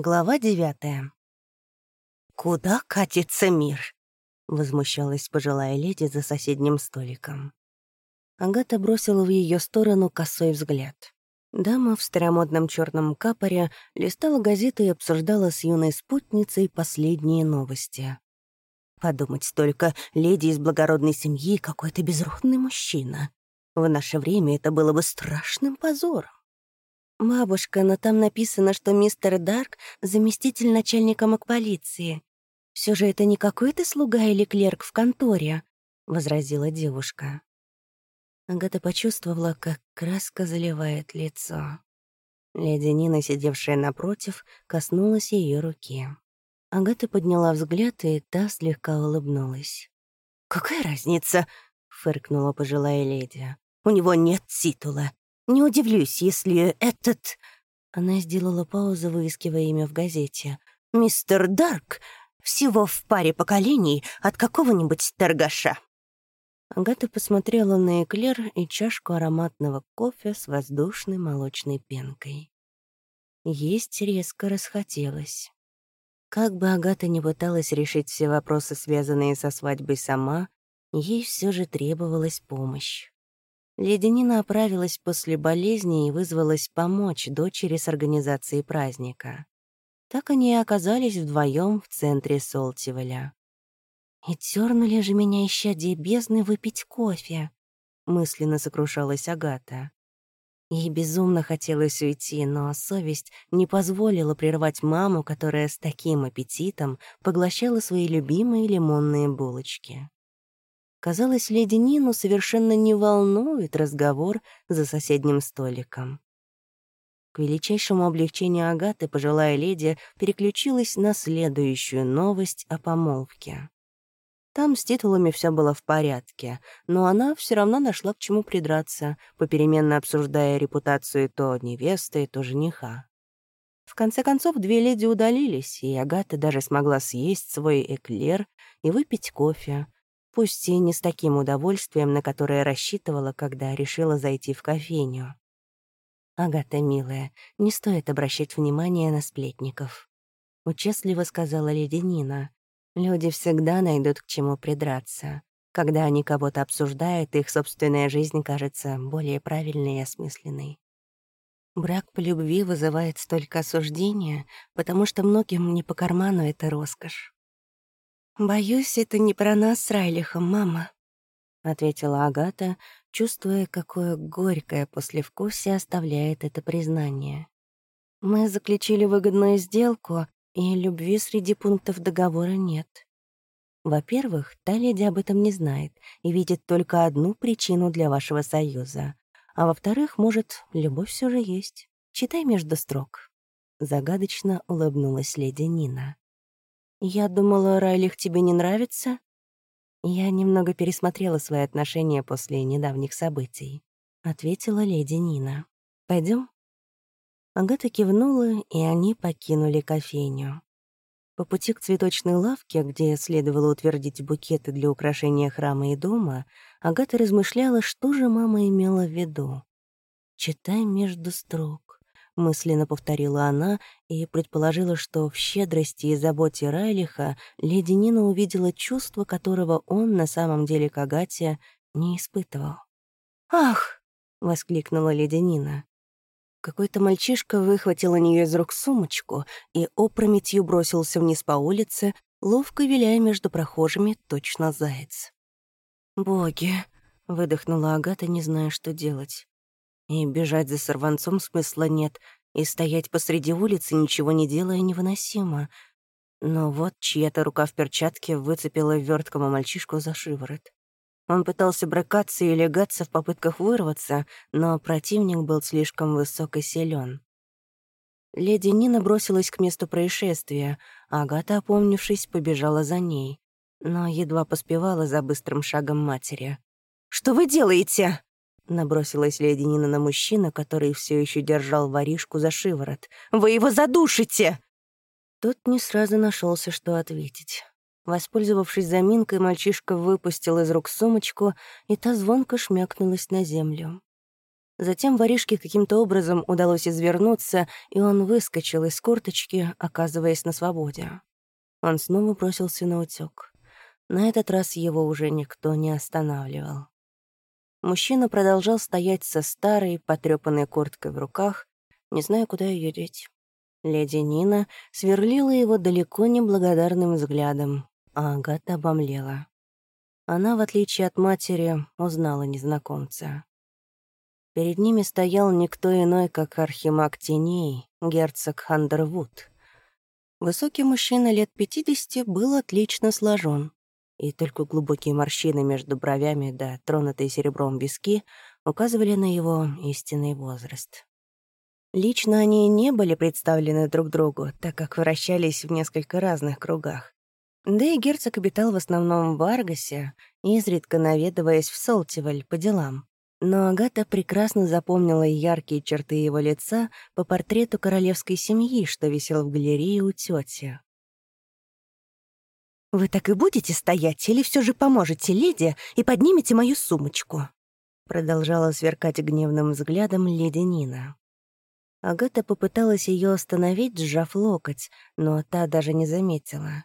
Глава девятая. «Куда катится мир?» — возмущалась пожилая леди за соседним столиком. Агата бросила в ее сторону косой взгляд. Дама в старомодном черном капоре листала газеты и обсуждала с юной спутницей последние новости. Подумать только, леди из благородной семьи какой-то безродный мужчина. В наше время это было бы страшным позором. «Бабушка, но там написано, что мистер Дарк — заместитель начальника МакПолиции. Все же это не какой-то слуга или клерк в конторе», — возразила девушка. Агата почувствовала, как краска заливает лицо. Леди Нина, сидевшая напротив, коснулась ее руки. Агата подняла взгляд, и та слегка улыбнулась. «Какая разница?» — фыркнула пожилая леди. «У него нет титула. Не удивлюсь, если этот...» Она сделала паузу, выискивая имя в газете. «Мистер Дарк всего в паре поколений от какого-нибудь торгаша». Агата посмотрела на эклер и чашку ароматного кофе с воздушной молочной пенкой. Есть резко расхотелось. Как бы Агата не пыталась решить все вопросы, связанные со свадьбой сама, ей все же требовалась помощь. Леди Нина оправилась после болезни и вызвалась помочь дочери с организацией праздника. Так они и оказались вдвоем в центре Солтивеля. «И тернули же меня исчадие бездны выпить кофе», — мысленно сокрушалась Агата. Ей безумно хотелось уйти, но совесть не позволила прервать маму, которая с таким аппетитом поглощала свои любимые лимонные булочки. Казалось, леди Нину совершенно не волнует разговор за соседним столиком. К величайшему облегчению Агаты пожилая леди переключилась на следующую новость о помолвке. Там с титулами все было в порядке, но она все равно нашла к чему придраться, попеременно обсуждая репутацию то невесты, то жениха. В конце концов, две леди удалились, и Агата даже смогла съесть свой эклер и выпить кофе, пусть и не с таким удовольствием, на которое рассчитывала, когда решила зайти в кофейню. «Агата, милая, не стоит обращать внимание на сплетников», — участливо сказала леди Нина. «Люди всегда найдут к чему придраться. Когда они кого-то обсуждают, их собственная жизнь кажется более правильной и осмысленной. Брак по любви вызывает столько осуждения, потому что многим не по карману это роскошь. «Боюсь, это не про нас с Райлихом, мама», — ответила Агата, чувствуя, какое горькое послевкусие оставляет это признание. «Мы заключили выгодную сделку, и любви среди пунктов договора нет. Во-первых, та леди об этом не знает и видит только одну причину для вашего союза. А во-вторых, может, любовь все же есть. Читай между строк». Загадочно улыбнулась леди Нина. «Я думала, Райлих тебе не нравится?» «Я немного пересмотрела свои отношения после недавних событий», — ответила леди Нина. Пойдем? Агата кивнула, и они покинули кофейню. По пути к цветочной лавке, где следовало утвердить букеты для украшения храма и дома, Агата размышляла, что же мама имела в виду. «Читай между строк» мысленно повторила она и предположила, что в щедрости и заботе Райлиха леди Нина увидела чувство, которого он на самом деле к Агате не испытывал. «Ах!» — воскликнула леди Нина. Какой-то мальчишка выхватил у нее из рук сумочку и опрометью бросился вниз по улице, ловко виляя между прохожими точно заяц. «Боги!» — выдохнула Агата, не зная, что делать. И бежать за сорванцом смысла нет, и стоять посреди улицы, ничего не делая, невыносимо. Но вот чья-то рука в перчатке выцепила верткому мальчишку за шиворот. Он пытался брыкаться и легаться в попытках вырваться, но противник был слишком высок и силен. Леди Нина бросилась к месту происшествия, а Агата, опомнившись, побежала за ней, но едва поспевала за быстрым шагом матери. «Что вы делаете?» Набросилась леди Нина на мужчину, который все еще держал воришку за шиворот. «Вы его задушите!» Тот не сразу нашелся, что ответить. Воспользовавшись заминкой, мальчишка выпустил из рук сумочку, и та звонко шмякнулась на землю. Затем воришке каким-то образом удалось извернуться, и он выскочил из курточки, оказываясь на свободе. Он снова бросился на утёк. На этот раз его уже никто не останавливал. Мужчина продолжал стоять со старой, потрёпанной курткой в руках, не зная, куда её деть. Леди Нина сверлила его далеко не благодарным взглядом, а Агата обомлела. Она, в отличие от матери, узнала незнакомца. Перед ними стоял никто иной, как архимаг теней, герцог Хандервуд. Высокий мужчина лет пятидесяти был отлично сложен, и только глубокие морщины между бровями да тронутые серебром виски указывали на его истинный возраст. Лично они не были представлены друг другу, так как вращались в несколько разных кругах. Да и герцог обитал в основном в Аргасе, изредка наведываясь в Солтиваль по делам. Но Агата прекрасно запомнила яркие черты его лица по портрету королевской семьи, что висел в галерее у тети. «Вы так и будете стоять, или все же поможете леди и поднимете мою сумочку?» Продолжала сверкать гневным взглядом леди Нина. Агата попыталась ее остановить, сжав локоть, но та даже не заметила.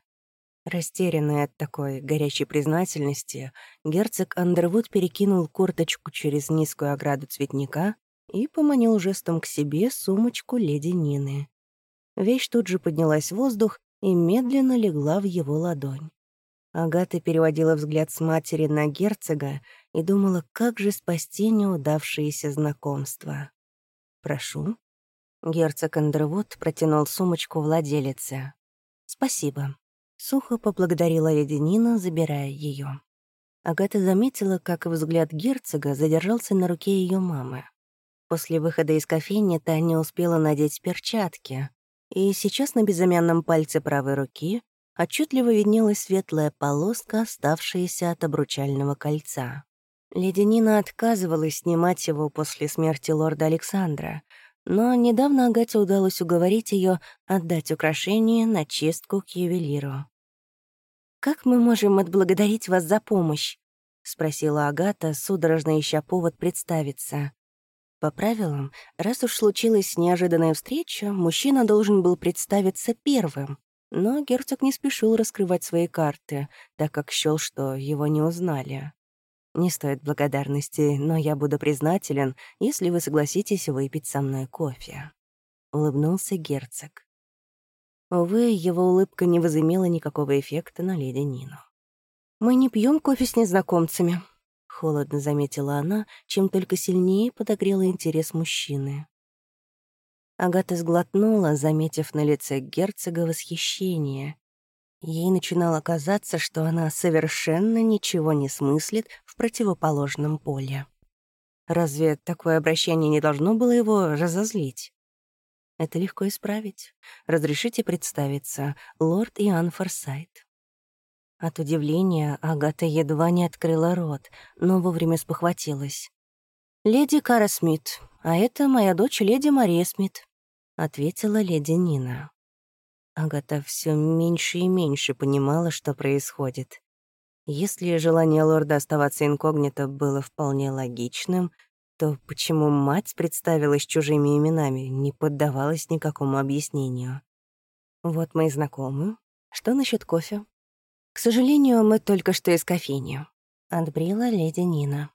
Растерянный от такой горячей признательности, герцог Андервуд перекинул курточку через низкую ограду цветника и поманил жестом к себе сумочку леди Нины. Вещь тут же поднялась в воздух и медленно легла в его ладонь. Агата переводила взгляд с матери на герцога и думала, как же спасти неудавшееся знакомство. «Прошу», Герцог Андервуд протянул сумочку владелице. «Спасибо». Сухо поблагодарила леди Нина, забирая ее. Агата заметила, как взгляд герцога задержался на руке ее мамы. После выхода из кофейни та не успела надеть перчатки, и сейчас на безымянном пальце правой руки отчетливо виднелась светлая полоска, оставшаяся от обручального кольца. Леди Нина отказывалась снимать его после смерти лорда Александра, но недавно Агате удалось уговорить ее отдать украшение на чистку к ювелиру. «Как мы можем отблагодарить вас за помощь?» — спросила Агата, судорожно ища повод представиться. По правилам, раз уж случилась неожиданная встреча, мужчина должен был представиться первым. Но герцог не спешил раскрывать свои карты, так как счёл, что его не узнали. Не стоит благодарности, но я буду признателен, если вы согласитесь выпить со мной кофе». Улыбнулся герцог. Увы, его улыбка не возымела никакого эффекта на леди Нину. «Мы не пьем кофе с незнакомцами», — холодно заметила она, чем только сильнее подогрела интерес мужчины. Агата сглотнула, заметив на лице герцога восхищение. Ей начинало казаться, что она совершенно ничего не смыслит в противоположном поле. Разве такое обращение не должно было его разозлить? Это легко исправить. Разрешите представиться, лорд Иоанн Форсайт. От удивления Агата едва не открыла рот, но вовремя спохватилась. «Леди Кара Смит, а это моя дочь леди Мария Смит», — ответила леди Нина. Агата все меньше и меньше понимала, что происходит. Если желание лорда оставаться инкогнито было вполне логичным, то почему мать представилась чужими именами, не поддавалась никакому объяснению. Вот мы и знакомы. Что насчет кофе? К сожалению, мы только что из кофейни. Отбрила леди Нина.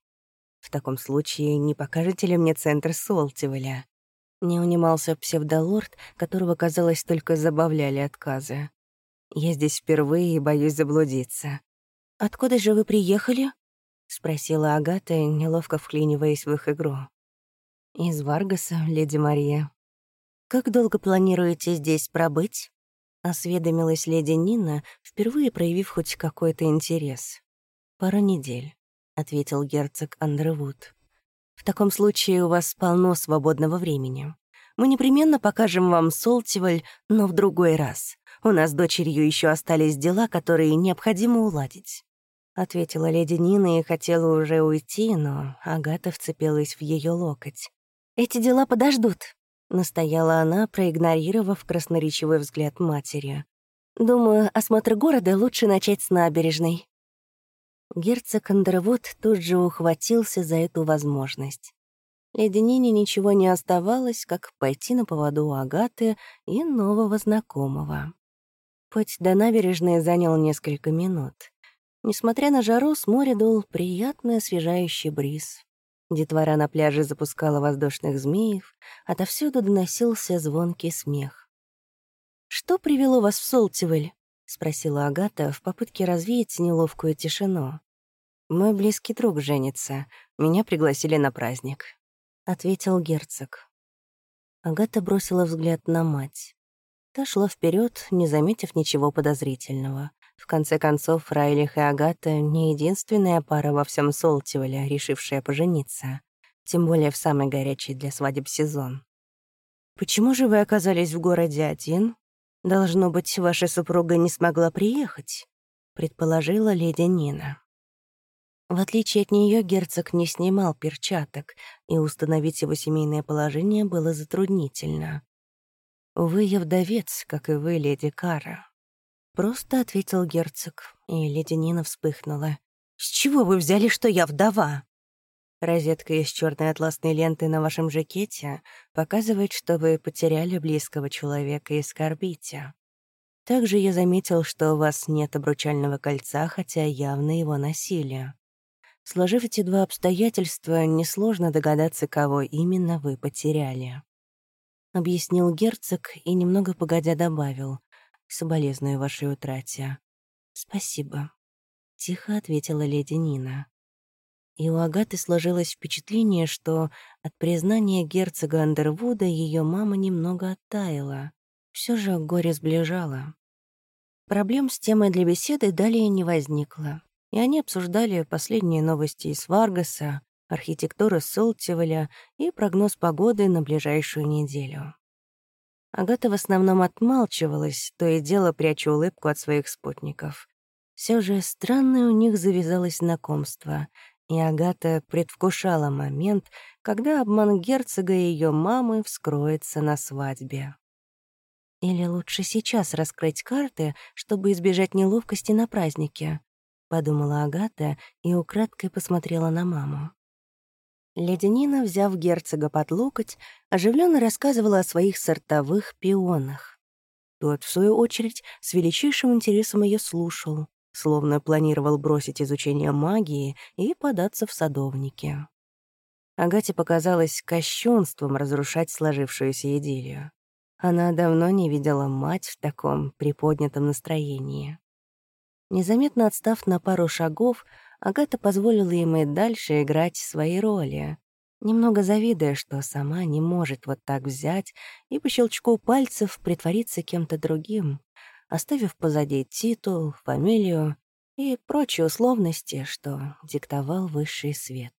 В таком случае не покажете ли мне центр Солтивеля? Не унимался псевдолорд, которого, казалось, только забавляли отказы. «Я здесь впервые и боюсь заблудиться». «Откуда же вы приехали?» — спросила Агата, неловко вклиниваясь в их игру. «Из Варгаса, леди Мария». «Как долго планируете здесь пробыть?» — осведомилась леди Нина, впервые проявив хоть какой-то интерес. «Пару недель», — ответил герцог Андревуд. В таком случае у вас полно свободного времени. Мы непременно покажем вам Солтиваль, но в другой раз. У нас с дочерью еще остались дела, которые необходимо уладить». Ответила леди Нина и хотела уже уйти, но Агата вцепилась в ее локоть. «Эти дела подождут», — настояла она, проигнорировав красноречивый взгляд матери. «Думаю, осмотр города лучше начать с набережной». Герцог Андервуд тут же ухватился за эту возможность. Леди Нине ничего не оставалось, как пойти на поводу у Агаты и нового знакомого. Путь до набережной занял несколько минут. Несмотря на жару, с моря дул приятный освежающий бриз. Детвора на пляже запускала воздушных змеев, отовсюду доносился звонкий смех. «Что привело вас в Солтивель?» — спросила Агата в попытке развеять неловкую тишину. «Мой близкий друг женится. Меня пригласили на праздник», — ответил герцог. Агата бросила взгляд на мать. Та шла вперед, не заметив ничего подозрительного. Конце концов, Райлих и Агата — не единственная пара во всем Солтивале, решившая пожениться. Тем более в самый горячий для свадеб сезон. «Почему же вы оказались в городе один? Должно быть, ваша супруга не смогла приехать», — предположила леди Нина. В отличие от нее герцог не снимал перчаток, и установить его семейное положение было затруднительно. «Увы, я вдовец, как и вы, леди Кара», Просто ответил герцог, и леди Нина вспыхнула. «С чего вы взяли, что я вдова?» Розетка из черной атласной ленты на вашем жакете показывает, что вы потеряли близкого человека и скорбите. Также я заметил, что у вас нет обручального кольца, хотя явно его носили. Сложив эти два обстоятельства, несложно догадаться, кого именно вы потеряли. Объяснил герцог и немного погодя добавил. Соболезную вашей утрате». «Спасибо», — тихо ответила леди Нина. И у Агаты сложилось впечатление, что от признания герцога Андервуда ее мама немного оттаяла. Все же горе сближало. Проблем с темой для беседы далее не возникло, и они обсуждали последние новости из Варгаса, архитектуру Солтивеля и прогноз погоды на ближайшую неделю. Агата в основном отмалчивалась, то и дело пряча улыбку от своих спутников. Все же странное у них завязалось знакомство, и Агата предвкушала момент, когда обман герцога и ее мамы вскроется на свадьбе. «Или лучше сейчас раскрыть карты, чтобы избежать неловкости на празднике», — подумала Агата и украдкой посмотрела на маму. Леди Нина, взяв герцога под локоть, оживленно рассказывала о своих сортовых пионах. Тот, в свою очередь, с величайшим интересом ее слушал, словно планировал бросить изучение магии и податься в садовники. Агате показалось кощунством разрушать сложившуюся идиллию. Она давно не видела мать в таком приподнятом настроении. Незаметно отстав на пару шагов, Агата позволила им и дальше играть свои роли, немного завидуя, что сама не может вот так взять и по щелчку пальцев притвориться кем-то другим, оставив позади титул, фамилию и прочие условности, что диктовал высший свет.